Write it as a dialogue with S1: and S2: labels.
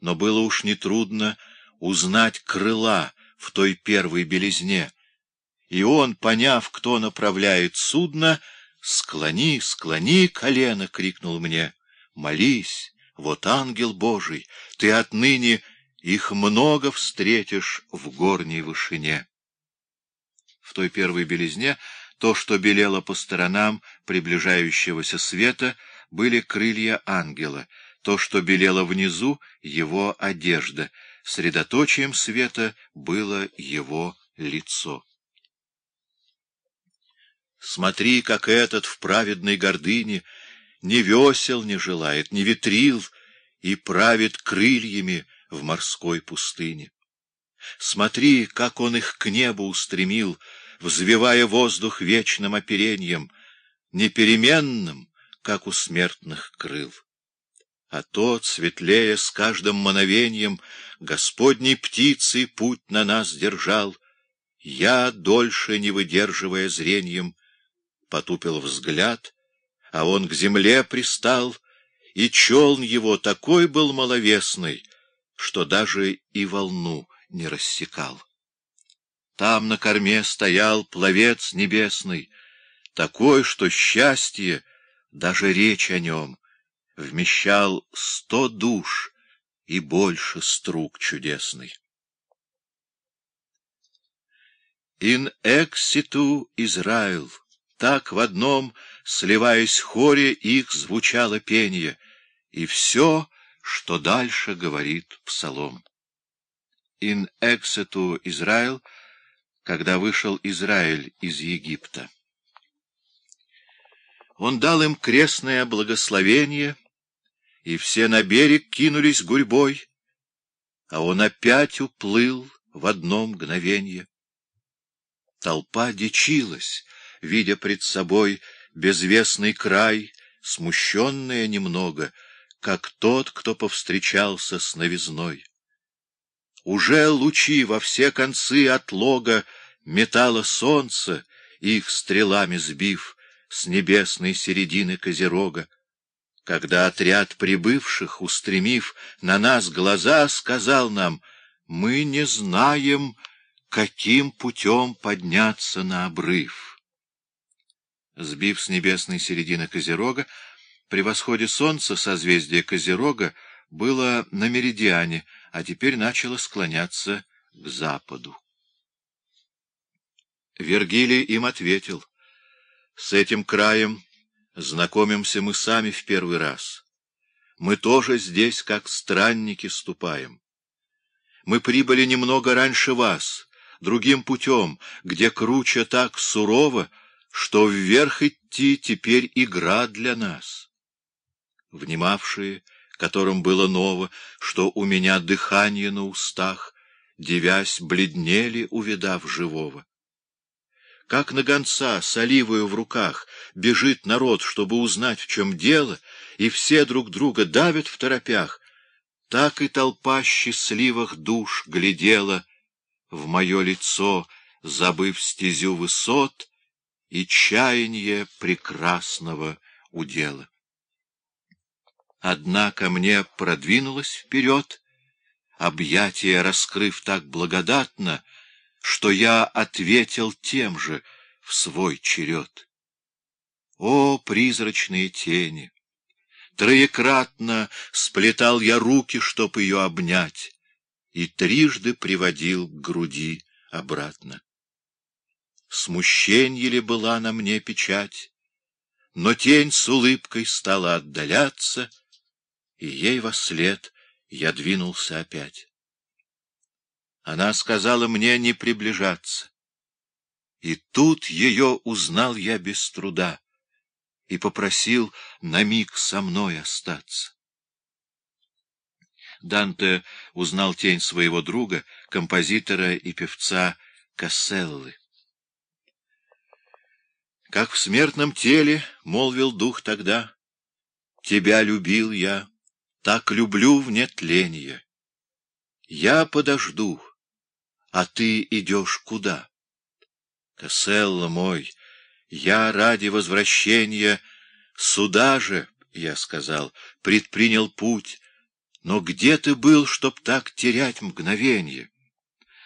S1: но было уж нетрудно узнать крыла в той первой белизне, и он, поняв, кто направляет судно, «Склони, склони колено!» — крикнул мне. «Молись, вот ангел Божий, ты отныне их много встретишь в горней вышине». В той первой белизне то, что белело по сторонам приближающегося света, были крылья ангела, то, что белело внизу, — его одежда, средоточием света было его лицо. Смотри, как этот в праведной гордыне не весел не желает, не ветрил и правит крыльями в морской пустыне. Смотри, как он их к небу устремил, взвивая воздух вечным оперением, непеременным, как у смертных крыл. А тот, светлее с каждым мановением, Господней птицей путь на нас держал. Я, дольше не выдерживая зрением, потупил взгляд, а он к земле пристал, и челн его такой был маловесный, что даже и волну не рассекал. Там на корме стоял пловец небесный, такой, что счастье, даже речь о нем, вмещал сто душ и больше струк чудесный. In exitu Израиль так в одном, сливаясь хоре, их звучало пение, и все, что дальше говорит псалом. «In exetu Израиль», когда вышел Израиль из Египта. Он дал им крестное благословение, и все на берег кинулись гурьбой, а он опять уплыл в одно мгновенье. Толпа дичилась, видя пред собой безвестный край, смущенная немного, как тот, кто повстречался с новизной. Уже лучи во все концы от лога метало солнце, их стрелами сбив с небесной середины Козерога. Когда отряд прибывших, устремив на нас глаза, сказал нам, «Мы не знаем, каким путем подняться на обрыв» сбив с небесной середины Козерога, при восходе солнца созвездие Козерога было на меридиане, а теперь начало склоняться к западу. Вергилий им ответил, «С этим краем знакомимся мы сами в первый раз. Мы тоже здесь, как странники, ступаем. Мы прибыли немного раньше вас, другим путем, где круче так сурово, что вверх идти теперь игра для нас. Внимавшие, которым было ново, что у меня дыхание на устах, девясь, бледнели, увидав живого. Как на гонца с оливою в руках бежит народ, чтобы узнать, в чем дело, и все друг друга давят в торопях, так и толпа счастливых душ глядела в мое лицо, забыв стезю высот, и чаяние прекрасного удела. Однако мне продвинулась вперед, объятия раскрыв так благодатно, что я ответил тем же в свой черед. О, призрачные тени! Троекратно сплетал я руки, чтоб ее обнять, и трижды приводил к груди обратно. Смущенье ли была на мне печать, но тень с улыбкой стала отдаляться, и ей во след я двинулся опять. Она сказала мне не приближаться, и тут ее узнал я без труда и попросил на миг со мной остаться. Данте узнал тень своего друга, композитора и певца Касселлы. Как в смертном теле, — молвил дух тогда, — Тебя любил я, так люблю в нетление. Я подожду, а ты идешь куда? Касселла мой, я ради возвращения сюда же, я сказал, предпринял путь, Но где ты был, чтоб так терять мгновенье?